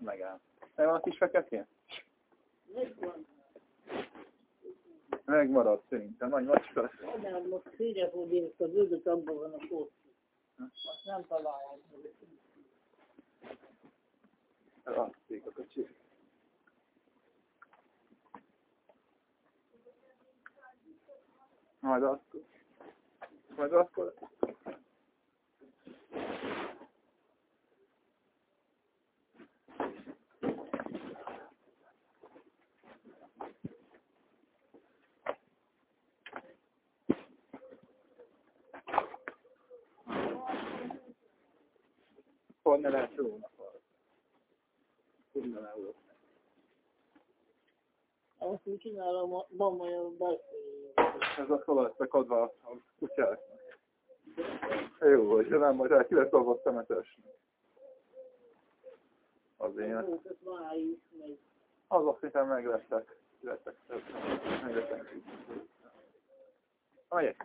Megáll. Megvan a kis feketén? Megvan. Megmaradt szerintem, nagy macska lesz. Anyád most félrefordít, a bőgött abban van a kód. Azt nem találják. Eladték a kocsi. Majd akkor. Majd akkor. Pont ne lehet róla. Tudna le volt. Azt úgy csinálom, a- van olyan be... Ez a szó lesz bekadva a kutyáknak. Jó, hogy nem, majd el ki lesz. Azért. Ezt már is meg. Azok szinte meglettek. Lettek. Meglettek. Ajaj.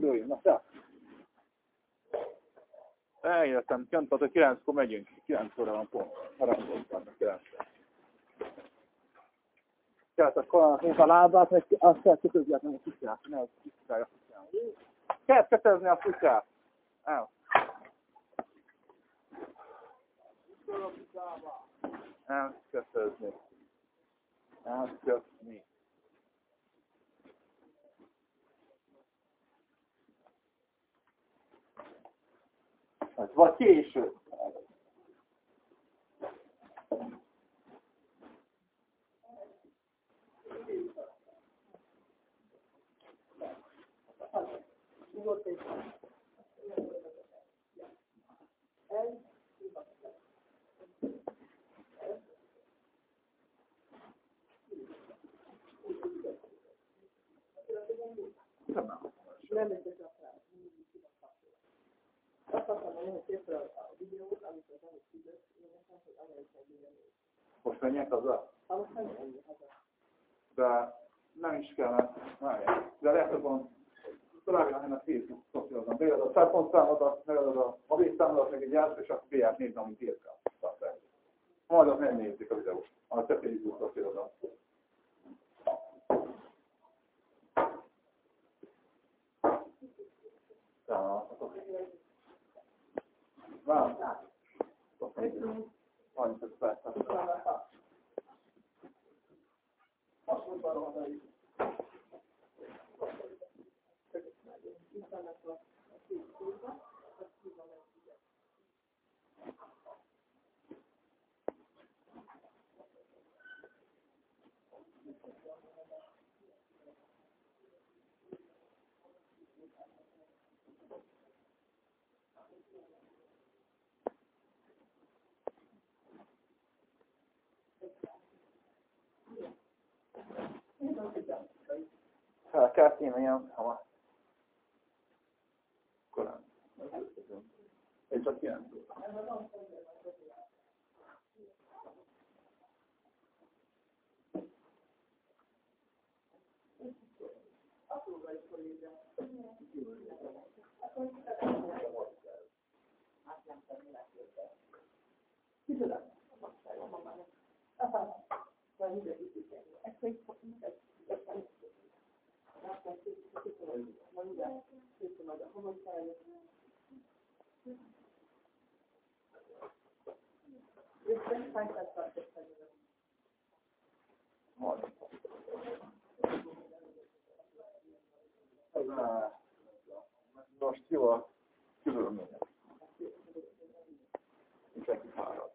Zoli, na te. Eljöttem, kent, tehát a 9-kor megyünk. 9 óra van pont. Harangoltam a 9 Tehát akkor nézd a lábát, meg azt kell kötözgetni a kutyát. Ne, az kutyája a kutyát. Kell kötözni a kutyát. El. Elkötözni. Elkötni. Ez vagy késő. Nem biztos a fel. Azt akartam mondani, hogy szépen a videót, amit az előtt küldött, én nekem, hogy amerikai videót. Most menjek haza? Ha most nem ennyi haza. De nem is kellene. Várjál. De lehet, hogy van találja ennek Facebook szociálban. Beadod a telefonszámodat, megadod a mobilszámodat, meg egy járt, és akkor BR nézni, amit írtál. Majd azt nem nézik a videót. A te Facebook szociálban. Várj. 35 perc. Azt mondta a hazai. Fel kell kéne ilyen hamar. Korán. Én csak ilyen. Majd. Ez a- Most jó a körülmények. Mindenki fáradt.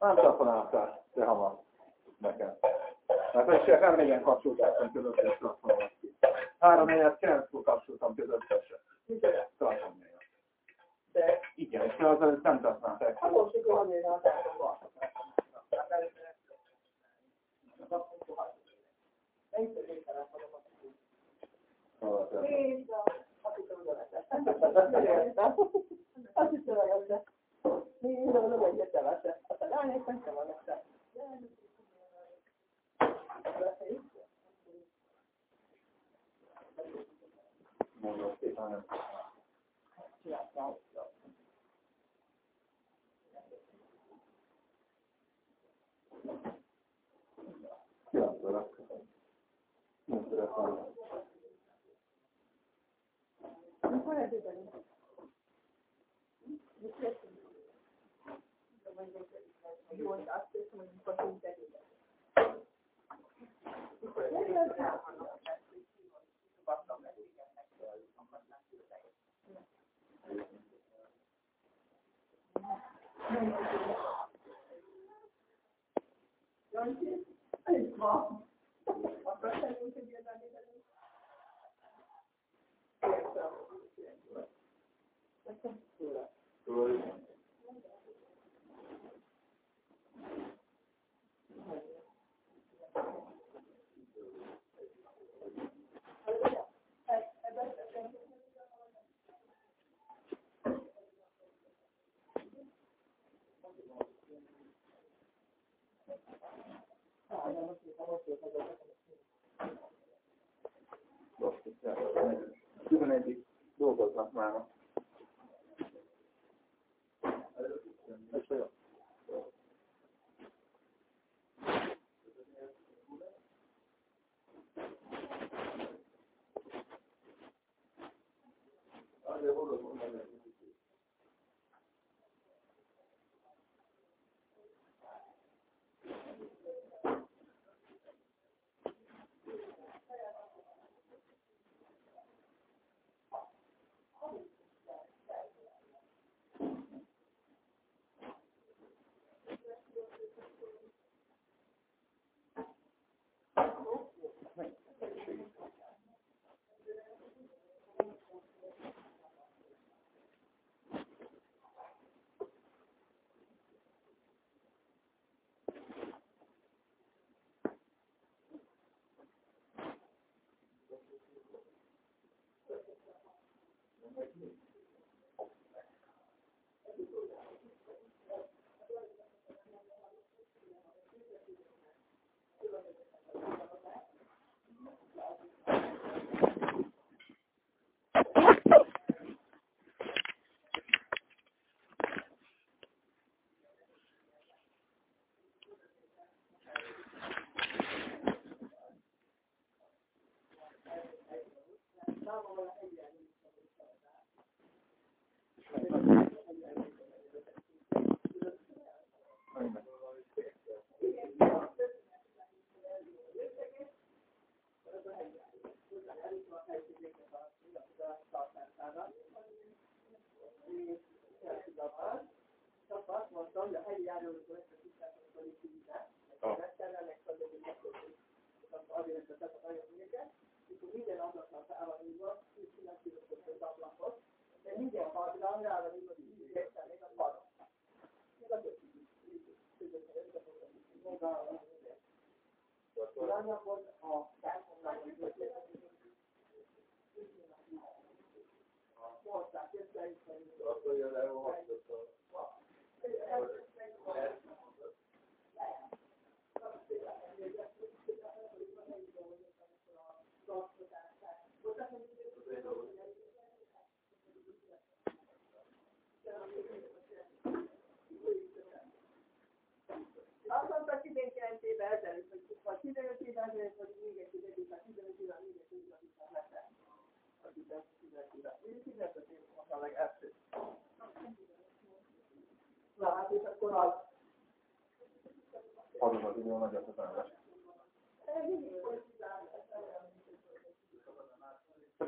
Nem telefonáltál, de hamar nekem. Mert egy se nem régen kapcsoltáltam közöttes telefonomat ki. Három évet, kilenckor kapcsoltam közöttesre. Telefonnél. De, Igen, és az előtt nem használták. hát most, mikor annyira a Azt hiszem, hogy az mi nem egyet elvette. Aztán ránéztem, nem vannak se. Mondom szépen, óra. Kilenc óra van. 11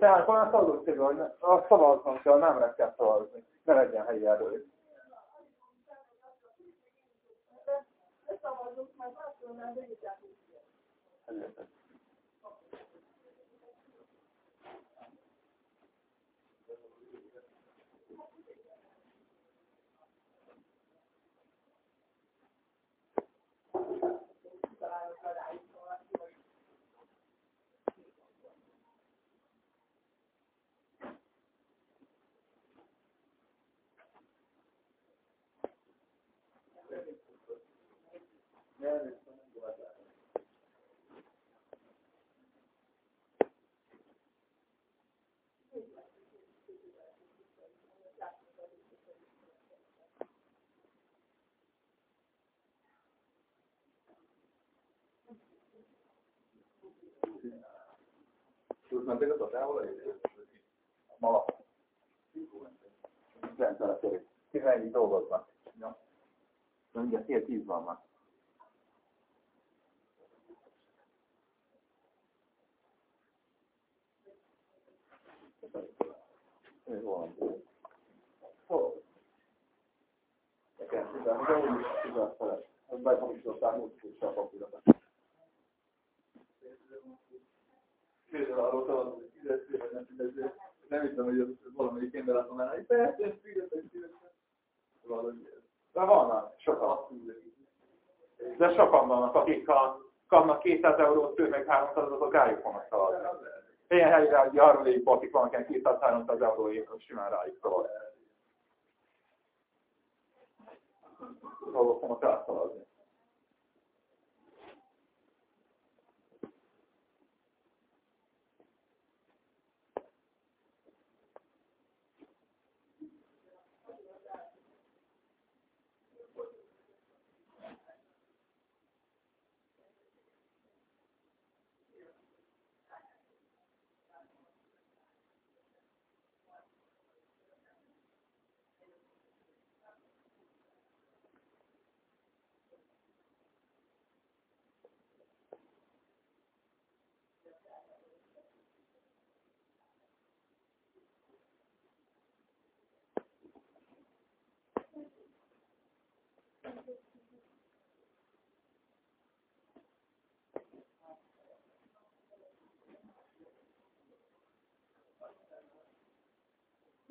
Tehát olyan szavazó célban, hogy a szavaznom kell, nem kell szavazni. Ne legyen helyi erő. Szavazunk, majd azt mondanám, hogy Yeah. Sul mantenuto a e malò. Senza la serie. 11 dolgoznak. Ja. Mindjárt fél tíz van már. Jó van. Nekem, de úgy is igaz felett. Behamisították múltkor a papírokat. Például arról szavazom, hogy fizető, vagy nem fizető. Nem hiszem, hogy ez valamelyik ember azt mondaná, hogy persze, fizető, fizető. Valahogy de vannak, sokan. De sokan vannak, akik a, kapnak 200 eurót, ő meg 300, azok rájuk fognak szavazni. Ilyen helyre, hogy harmadikból, akik vannak ilyen 200-300 euróért, simán rájuk szavazni. Dolgok fognak rászavazni.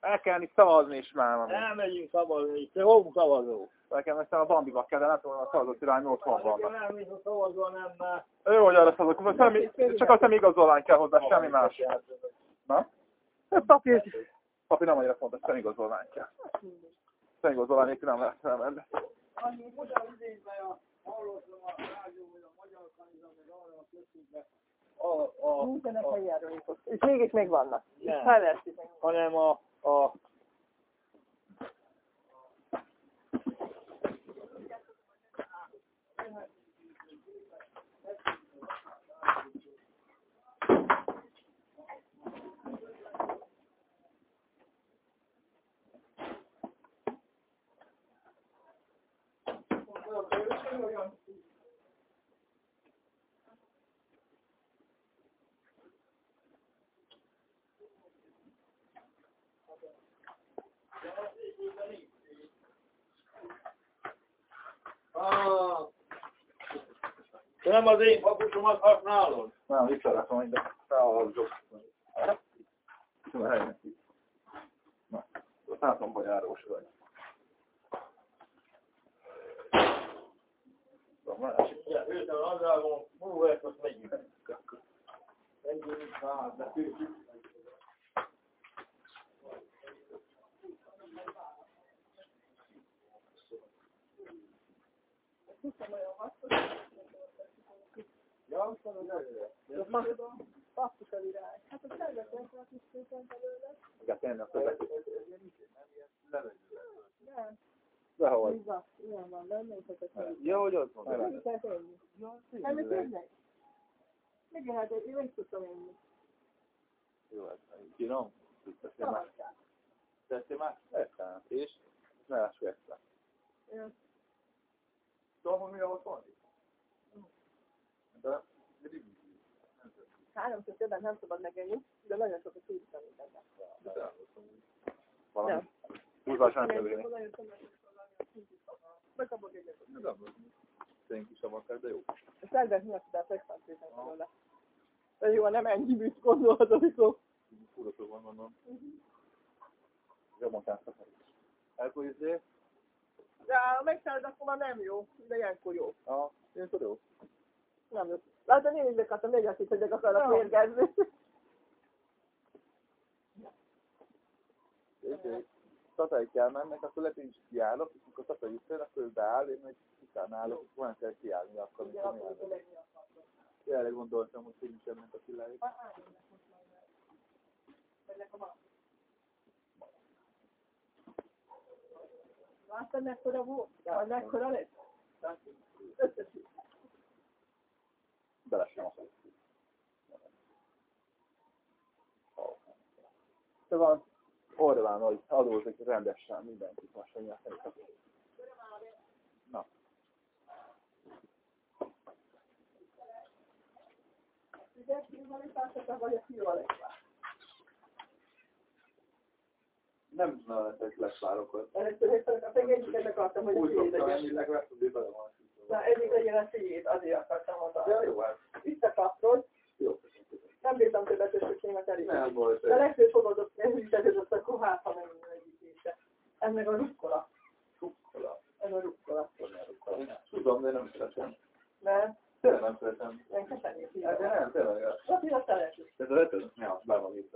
El kell itt szavazni is már. Elmegyünk szavazni, te hol szavazó? Nekem aztán a Bambiba kell, de nem tudom, a szavazott irány otthon van. Nem, hisz a szavazó nem már. Jó, hogy arra szavazok, semmi, csak a szemigazolvány kell hozzá, semmi más. Na? Papír. Papír nem annyira fontos, szemigazolvány kell. Szemigazolvány nélkül nem lehet elmenni. Annyi magyar idénben hallottam a rádió, hogy a magyar kanizam, arra a köztükben a, a, Nincsenek a, járulékok. És mégis még vannak. Nem. Felveszik. hanem a, a Ah. Te nem az én papucsomat használod? Nem, visszarakom, ide. Felhallgatok. Na, látom, hogy járós vagy. A másik. Ja, őten az állom, múlva azt megyünk. Megyünk, hát, de Ja, azt mondom, előre. Basszus a virág. Hát a szervezetek a kis szépen belőle. Igen, tényleg a. Nem. De hol? Bizony, ilyen van benne, és ezek meg. Jó, hogy ott van. Nem kell tenni. Nem, ez tényleg. Megjelent, én meg tudtam enni. Jó, ez finom. Tessél már. Tessél már. És? Ne lássuk extra. Ja. Hogy mi a van? De Háromszor többet nem szabad megenni, de nagyon sokat tudtam mindenben. valami. Húzás nem kell Bekapok egyet. Szerintem kis savakás, de jó. A szervek miatt tudás expanszíten belőle. De jó, nem ennyi bűt gondolod, amikor... Furatok van, mondom. Jobban szakadni. Elkor izé? De ha megszállod, akkor már nem jó, de ilyenkor jó. Én tudom jó. Nem jó. Látod, én is bekartam, még azt hitt, hogy akarok mérgezni. Izé, Tatai kell mennek, akkor lehet én is kiállok, és amikor Tatai visszajön, akkor ő beáll, én meg utána állok, és van kell kiállni akkor, amikor mi. Erre gondoltam, hogy én is ennek a kiláig. Láttad, mekkora volt? Vagy mekkora lesz? Összesít. Bele sem van Orbán, hogy adózik rendesen mindenkit, most hogy Na. Ugye, kivalítások, vagy a kivalítás? Nem lesvárokat. Először éppen a tegényiket akartam, hogy a Úgy tiéd legyen. tudni bele van. Na, egyik legyen a tiéd, azért akartam oda. Ja, jó, hát Visszakaptod, jó. nem bírtam többet összesémet elég. Nem volt. De legfőbb fogadott elhűtetődött, akkor hát, ha nem egyikése. Ez meg a rukkola. Rukkola. Ez a rukkola. Tudom, de nem szeretem. Mert Tényleg nem szeretem. nem kesenyét Hát, de nem, tényleg. A szeretjük. Ez a vetőd? Ja, be van itt.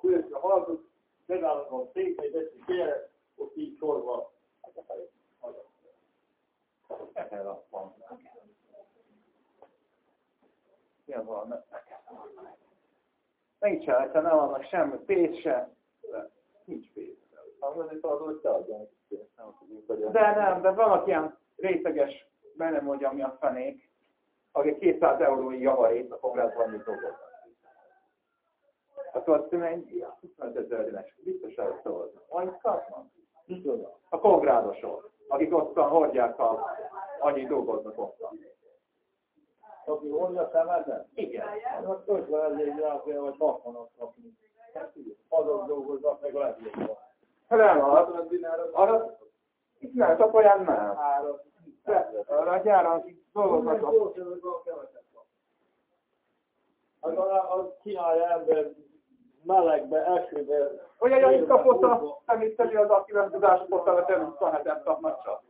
Küldjük a malatot, megállunk a széknél, veszünk félre, ott így sorba. Ezen a van. Ilyen van. Nincs el, nem vannak semmi, pénz se. Nincs pénz. Az egy az, De nem, de vannak ilyen réteges, be nem mondjam mi a fenék, aki 200 eurói javarét a kongressban annyit Hát azt mondja, egy 25 ezer biztos elszólnak. Annyit kapnak? A kongrádosok, akik ottan hordják a, annyit dolgoznak ottan. Aki honja szemetet? Igen. Az 50 ezer gráfia, vagy 60 kapni. Azok dolgoznak meg a legjobban. Hát nem, az arra itt nem, csak olyan nem. Arra a gyáron, akik dolgoznak. Az, az csinálja ember melegbe, esőbe. Olyan, annyit kapott a személyszerű az, akivel tudásokot a terület 27 kapnak csak.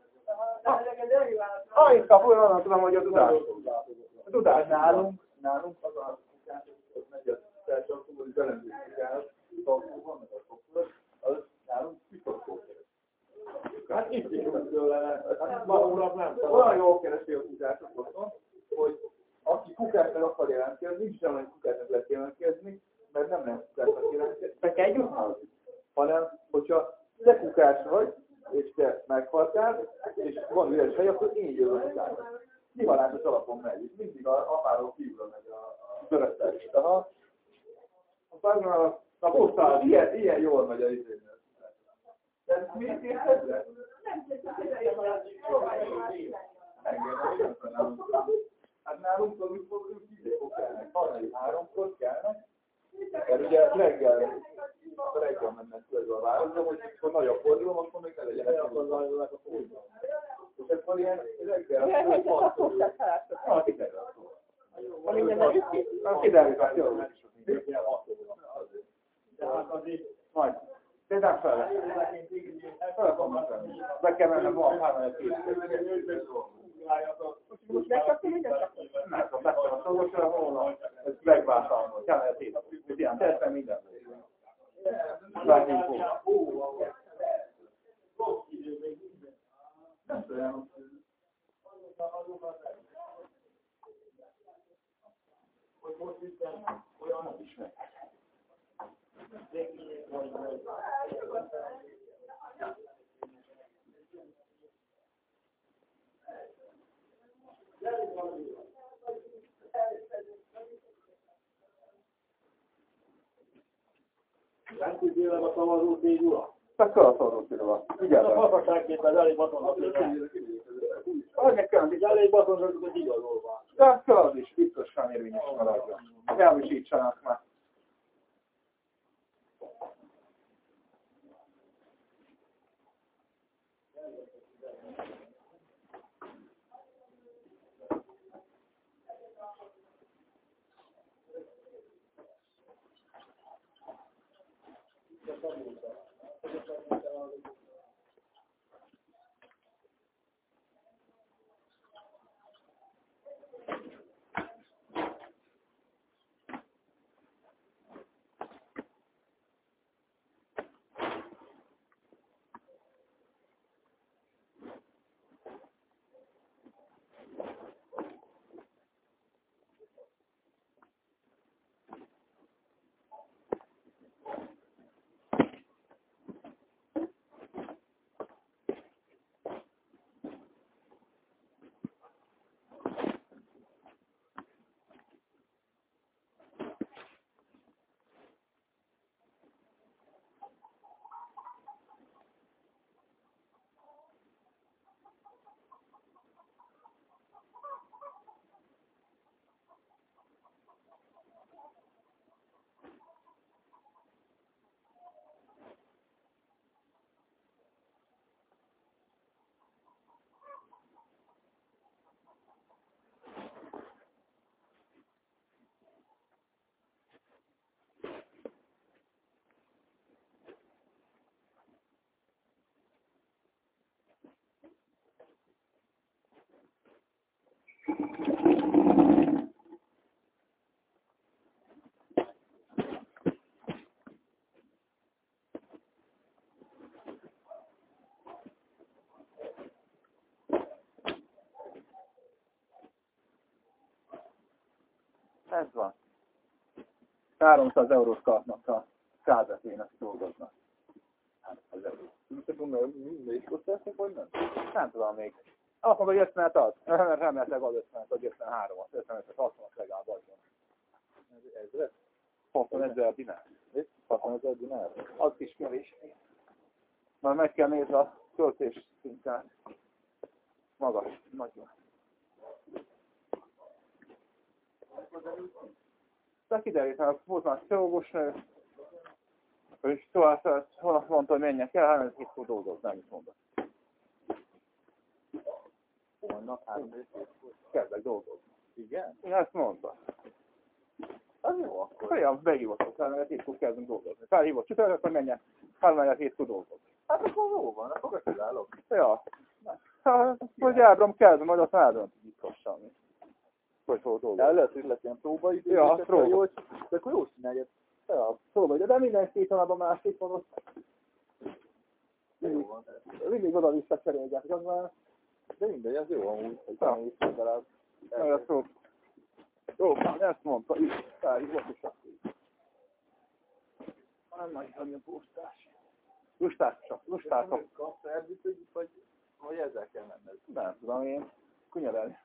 Ah, én kapul, onnan tudom, hogy a tudás. A tudás nálunk, nálunk az a az megy a társadalom, hogy a sokszor, az nálunk mikroszkóp. Hát itt is tőle, hát ma uram nem. Olyan jól keresi a kutások otthon, hogy aki kukásnak akar jelentkezni, nincs olyan, hogy kukásnak lehet jelentkezni, mert nem lehet kukásnak jelentkezni, meg kell jutni. Hanem, hogyha te kukás vagy, és te meghaltál, és van üres hely, akkor én jövök utána. Kihalásos alapon megy, és mindig a apáról kívül megy a, a szövettel. Aha. Aztán a, a postál, ilyen, ilyen jól megy a izének. De miért érted? Hát nálunk amikor ők hajnali háromkor kelnek, mert ugye reggel, reggel mennek közben a városba, hogy akkor nagy a fordulom, akkor még ne legyen olyan, akkor zajlanak a fordulom. És akkor ilyen reggel, ha kiderül. Kiderül, hát jó. De hát azért Majd. Tényleg fel. Be kell mennem, van három egy két. Most megkaptam mindent? Nem tudom, megkaptam a szolgosra, volna. Ez megváltam. Kell egy ilyen, teljesen minden. Vágjunk fog. Nem tudom, hogy most itt olyan is meg. Nem tudjél a szavazó tégula? Akkor a szolgosra. Ez a Ügyelben. fasaságképpen elég batonnak Annyi kell, hogy Elég batonnak, hogy igazolva. de az is biztosan érvényes maradjon. Elvisítsanak már. Gracias. Ez van. 300 eurót kapnak a százetén, aki dolgoznak. Hát, az euró. Még osztásnak, vagy nem? Nem tudom még. Azt mondta, hogy 50 ad. Remélhetőleg ad 50 vagy 53-at, 55 60-at legalább adjon. Ezre? 60 ezer dinár. 60 ezer dinár? Az is kevés. Már meg kell nézni a költés szintját. Magas, nagyon. De kiderült, hogy volt már pszichológus nő, és tovább holnap mondta, hogy menjek el, hát itt fog dolgozni, nem is mondott. Holnap három. Kezdek dolgozni. Igen? Én ezt mondta. Az jó akkor. Olyan, behívottak, hogy itt fog kezdeni dolgozni. Felhívott csütörtök, hogy menjen, felmegyek, itt tud dolgozni. Hát akkor jó van, akkor gratulálok. Ja, Hát, hogy elbrom kezdve, majd azt itt hasonlni. Hogy hol dolgozni. De lehet, hogy lesz ilyen próbaidő, Ja, próba. de akkor jó csinálja. Ja, próbaidő, de minden két hónapban másik van ott. Mindig, mindig oda vissza cserélgetnek, az már, de mindegy, ez jó amúgy, hogy Ja. tanulsz legalább. Na, ezt jó. Jó, már ezt mondta, itt, felhívott is. Nem nagy a postás. Lustás csak, lustáltam. Kapsz elviszük, vagy, vagy ezzel kell menned? Nem tudom én. Kunyarelni.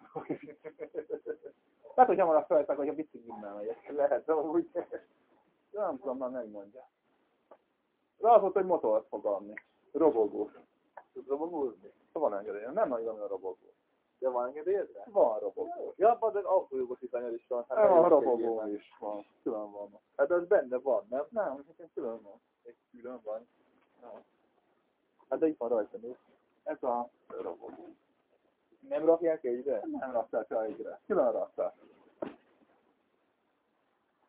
Hát, hogy hamarabb felejtek, hogy a biciklimmel megyek. Lehet, amúgy. De nem tudom, már megmondja. De az volt, hogy motort fog adni. Robogós. Tudsz robogózni? Van engedélyem, nem nagyon a robogó. De van engedélyedre? Van robogó. Ja, az autójogosítványod is van. Hát nem a egy robogó is van. Külön van. Hát az benne van, nem? Nem, nekem külön van. Egy külön van. Ja. Hát de itt van rajta, nézd. Ez a robogó. Nem rakják egyre? Nem rakták rá egyre. Külön rakták.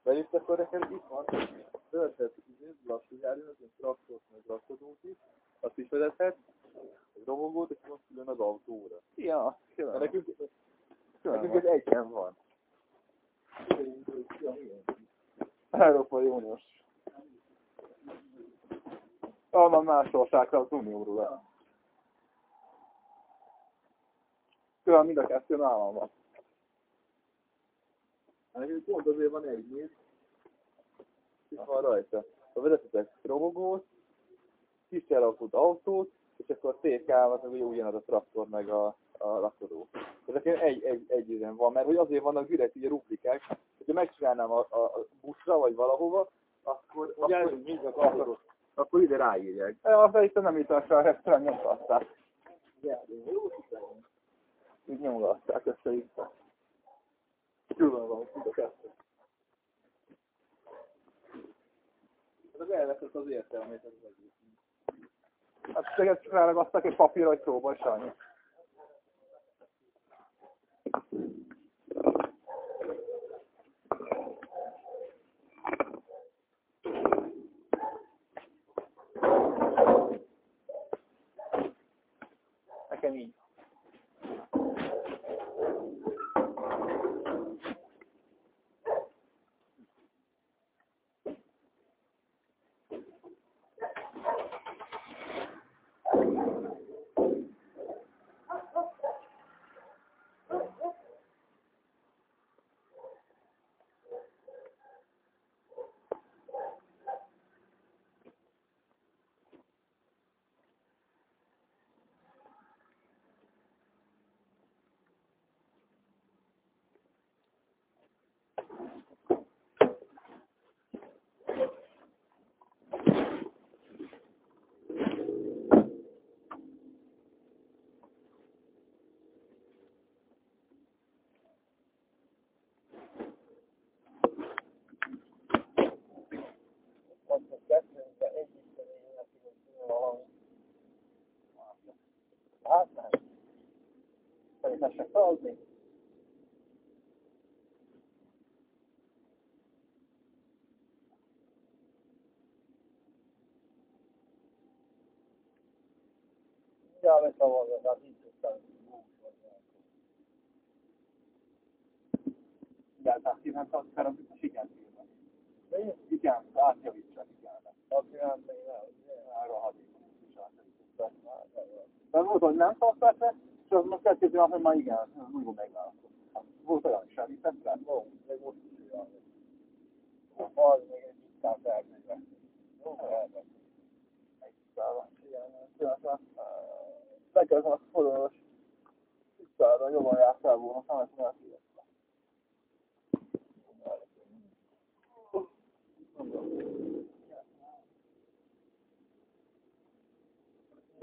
Mert itt akkor neked itt van, vezethet lassú járművet, traktort, meg rakodót is, azt is vezethet, egy robogót, és most külön az autóra. Ja. Mert nekünk, nekünk van. ez egyen van. Európai Uniós. Onnan más országra az Unióról. Külön mind a kettő nálam van. Hát nekünk pont azért van egy néz, itt van rajta. Ha vezetetek robogót, kísérautót, autót, és akkor TK-val, meg ugye ugyanaz a traktor, meg a, a rakodó. Ezeken egy, egy, egy üzen van, mert hogy azért vannak direkt ugye ruplikák, hogyha megcsinálnám a, a, a buszra, vagy valahova, akkor, Ugye akkor, ez így akkor, akkor, ide ráírják. Ja, de itt nem itt a restaurant nyomtatták. Ja, jó, hiszem. Így nyomgatták össze itt. Külön van, mind a kettő. Az elveszett az értelmét az egész. Téged csak ráragasztak egy papírra, hogy próba, és annyi. Nekem így. Azt a kettőnkbe egyik személynek, hogy valami. Hát nem. Szerintem se szalni. Ja, beszavazod, hát így tudtam. Egyáltalán kívánt azt fel, amit a sikertében. Igen, átjavítsak, igen. Azt még nem. Arra a hadékon is átjavítottak. De volt, hogy nem szakszerre, és az most pillanat, hogy már igen, újra megválasztottam. Volt olyan is, elhiszem rá? Ó, még most is olyan. Az még egy tisztán felmegyve. Jó, elmegy. Egy tisztában. Igen, pillanatban. Megkezdem a forrós tisztában, jobban jártál volna, nem ezt már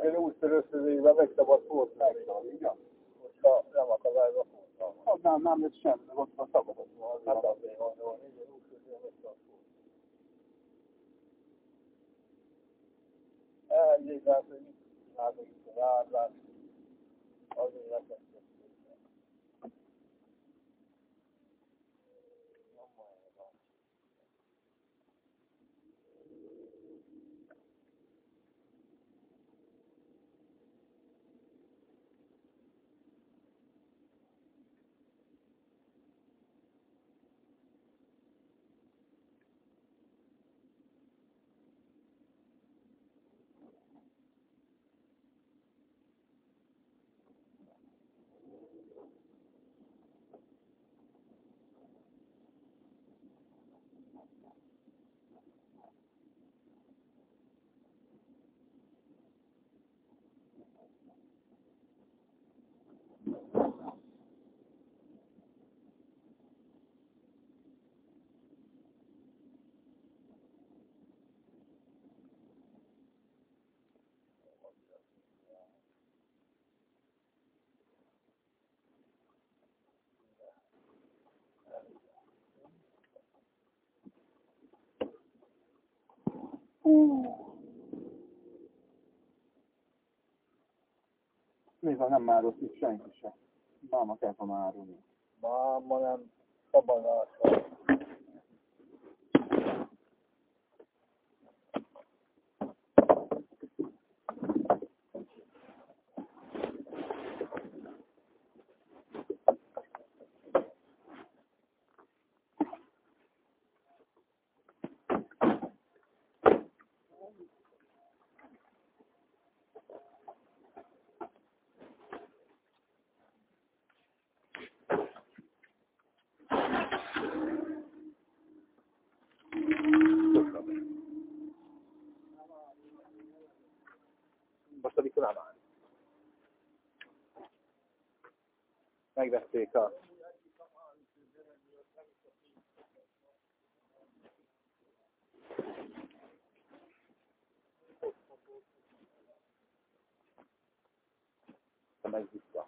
Én úgy először meg szabad volt megszólni, igen? Hogyha nem várva Az nem, nem semmi, meg ott a szabadott volna. Hát azért van, jó, igen, úgy közül meg szabad volt. Elég hogy mit csinálni itt a járvás, azért lekezdett. Nézd, nem már rossz itt senki se. Máma kell volna árulni. Máma nem szabadásra. Most amikor nem áll. Megvették a megy vissza.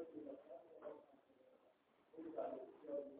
Thank you.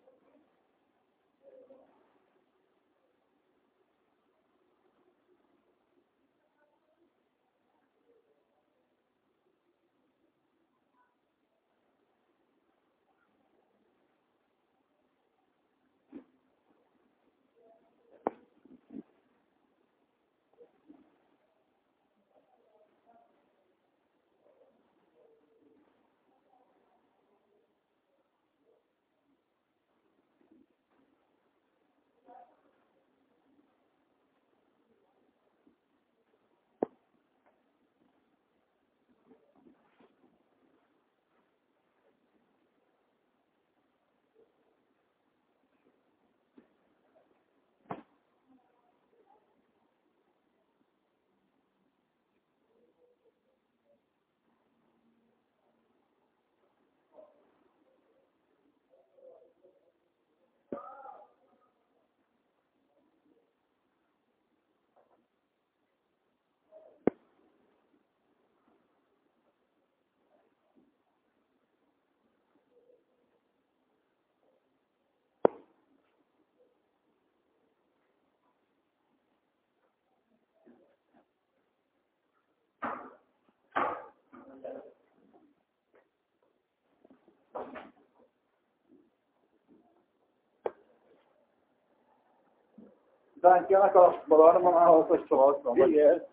Dánkjának a balarban ahhoz, hogy csalszom. Igen.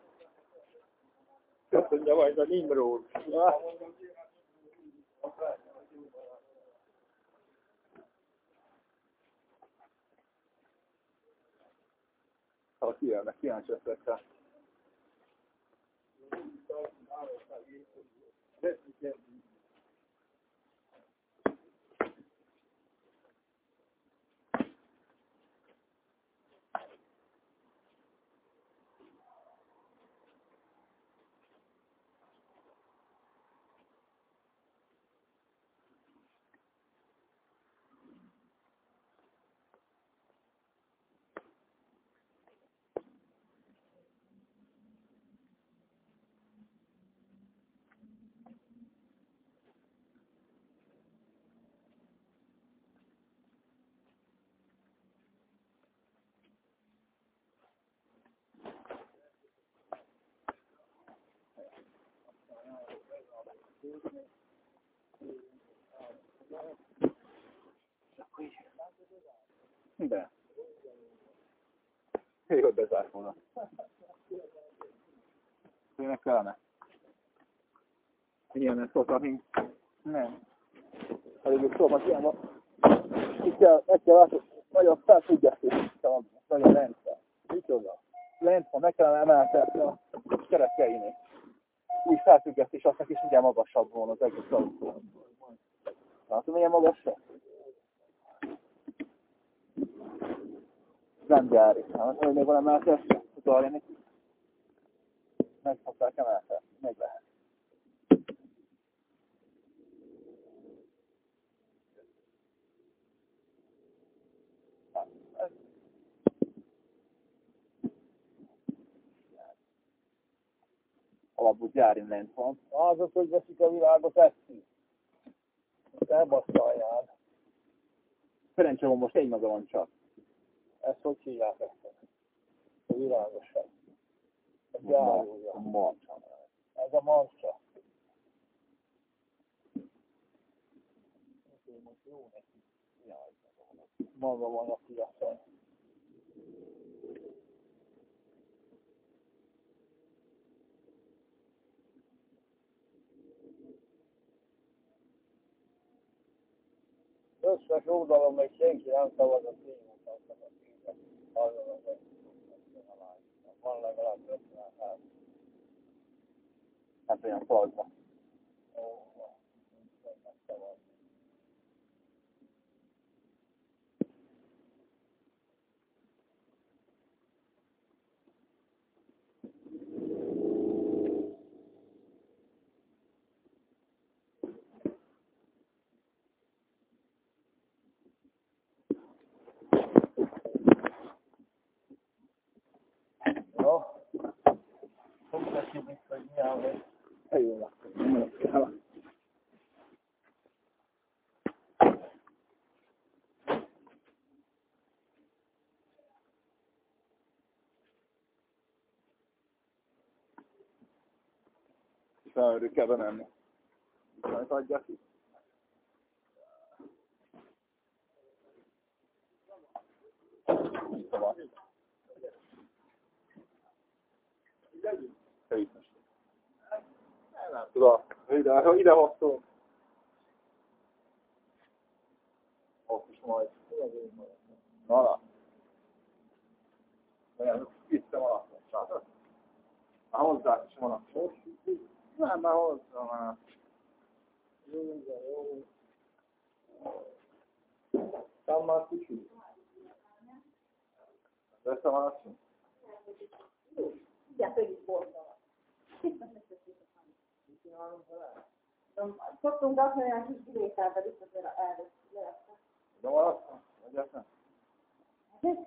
Köszönje majd a Nimród. Ha kijönnek, kíváncsi leszek rá. De. Jó, bezárt volna. Tényleg kellene? Ilyen szoktak, mint... Nem. Elég jó szó, ilyen van. Itt kell, meg kell látni, nagyon felfüggesztés. Nagyon lent van. Micsoda? Lent van, meg kellene emeltetni a kerekeinek. Új felfüggesztés aztán is ugye magasabb volna az egész autó. Látod, milyen magasabb? nem gyári. Hát, hogy még van emeltes, utalja neki. Meg szokták emeltetni, meg lehet. Alapú gyári lent van. Azok, hogy veszik a világot eszi. Elbasztaljád. Szerencsé van most egy maga van csak. Ezt hogy hívják ezt? A világosság. A gyárúja. A marcsa. Ez a marcsa. Maga van a piacon. Összes oldalon még senki nem szavaz a tényleg. Van legalább 50 ház. Hát olyan falva. No, hogy beszéljük, hogy mi áll meg. Jó laktam. Felőrük kell bemenni. Majd adja ki. Szóval. Nem tudom, ide, ide hoztunk. Ott is majd. Na, na. Olyan, vittem alapot, látod? Már hozzá is van a Nem, már hozzá már. Jó, jó, jó. Tam már kicsi. Veszem a lapot? Ja, to is borda. Szoktunk rakni olyan kis kivételbe is azért előtt. De azt? Vagy ezt nem?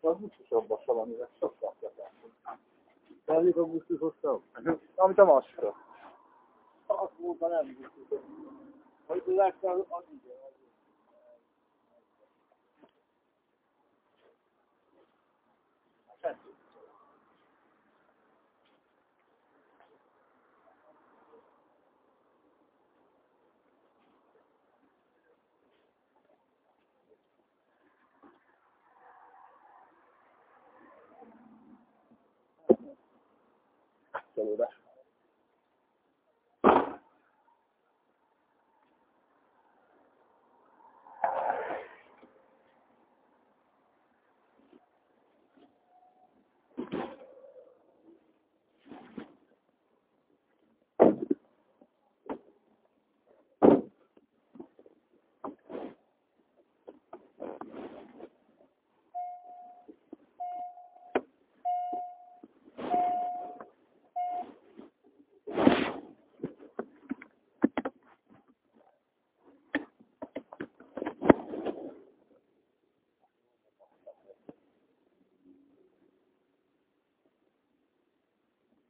Az biztosabb valamivel, sokkal kell. Elég augusztusosabb? Amit a másra. Azt mondta, nem. Hogy legfeljebb az igen.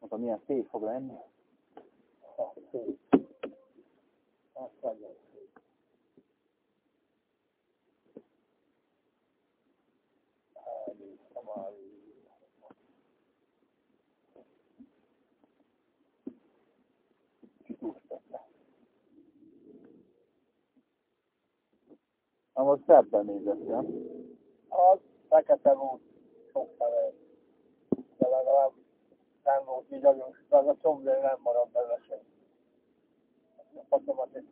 Mondtam, milyen szép fog lenni. Na most szebben nézett? Az fekete volt sok fele. De legalább így nagyon, az a combja nem maradt bele sem. A fatomat egy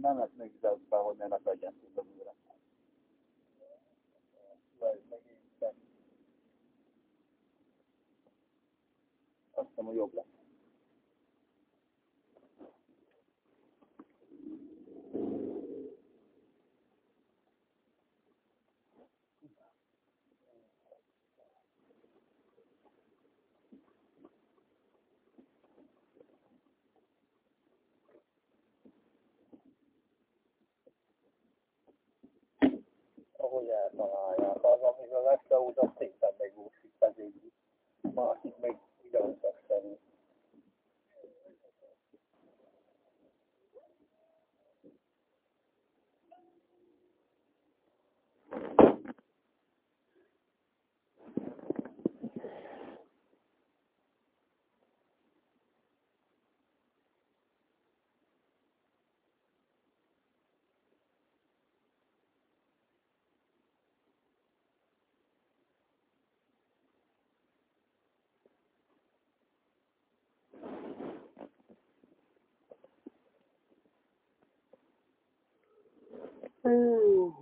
Nem lesz még be, hogy ne legyen az újra. Azt hiszem, hogy Ooh.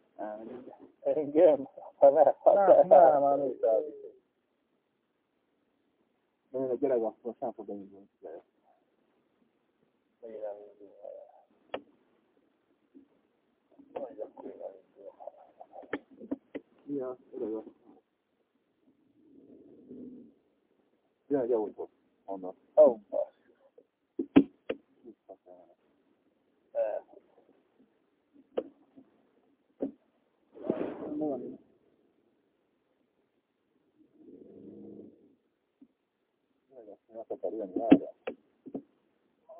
Engem? Ha ne, ha Nem, ne. nem, nincs elvisz. De én a gyerek azt most nem fog beindulni. Nem. Ja, öreg az. Jön egy autó. Onnan. Ó, basz. Visszafelé. Eh, Erre.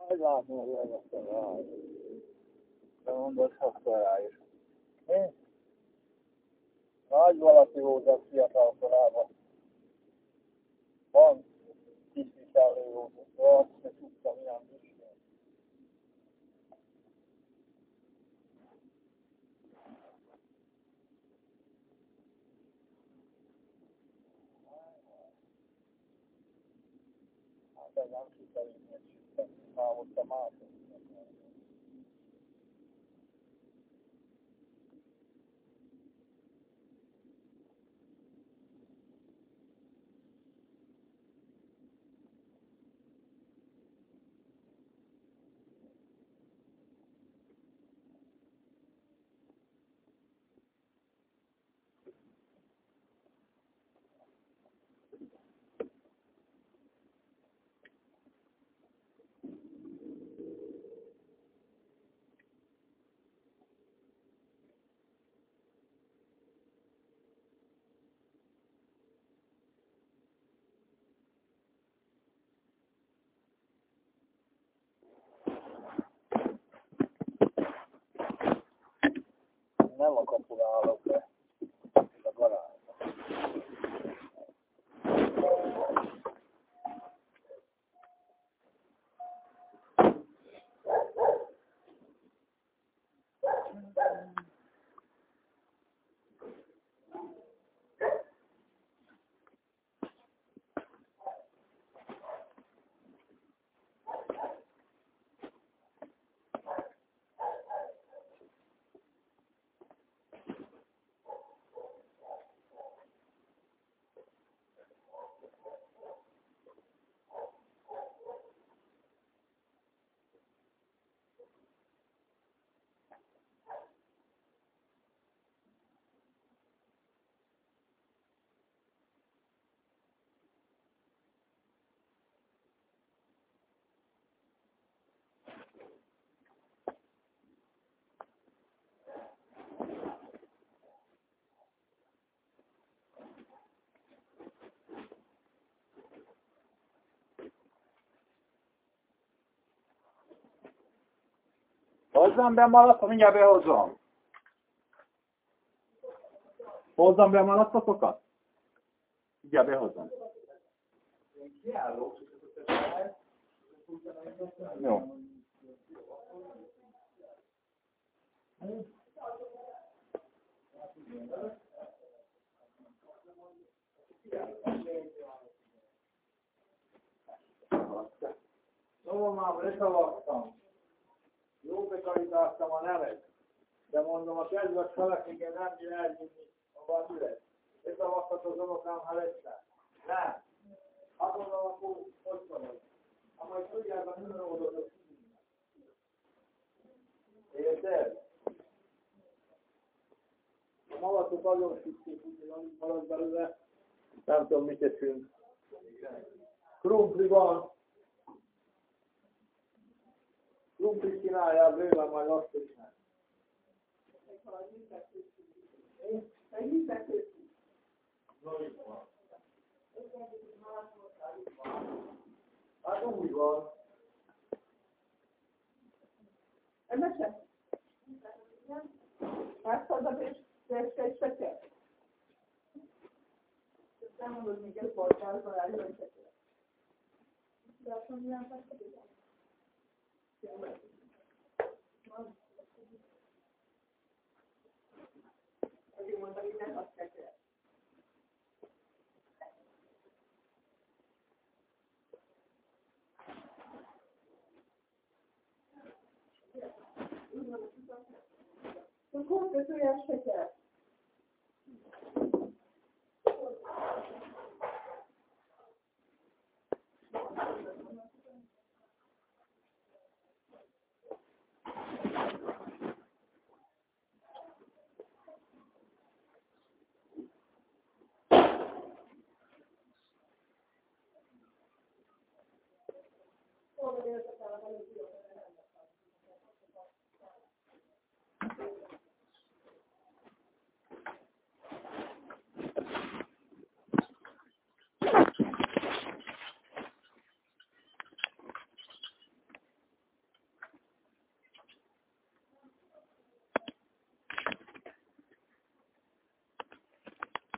Majd látom, hogy eljöttem rá. De mondod, sokszor rá is. Mi? Nagy valaki volt az fiatal korában. Van tisztviselő volt, de azt se tudta, milyen büszke. Hát ez nem sikerült, mert már ott a Nem a kapura állok be, a garázsba. Hozzam be malac, mindjárt behozom. Hozzam be malacatokat? Mindjárt behozom. Jó. Szóval már leszavaztam. Jó bekarítáztam a nevet. De mondom, a kedves feleségem nem bír elvinni a bandület. Leszavaztat az unokám, ha lesz. Nem. Azt akkor hogy van Ha majd tudják, a nem oldott Érted? A malatot nagyon sütték, úgyhogy alig marad belőle. Nem tudom, mit teszünk. Krumpli van. Krumplit csinálják, bőven majd azt is nem. No, itt van. Hát úgy van. Ennek se? Megszadad és feste és fekete? Nem mondod még egy portál, találj, hogy tetszett. De azt mondanám, hogy pedig. Azért mondtam, hogy nem azt tetszett. Akkor kötőjes seker. poderia estar trabalhando.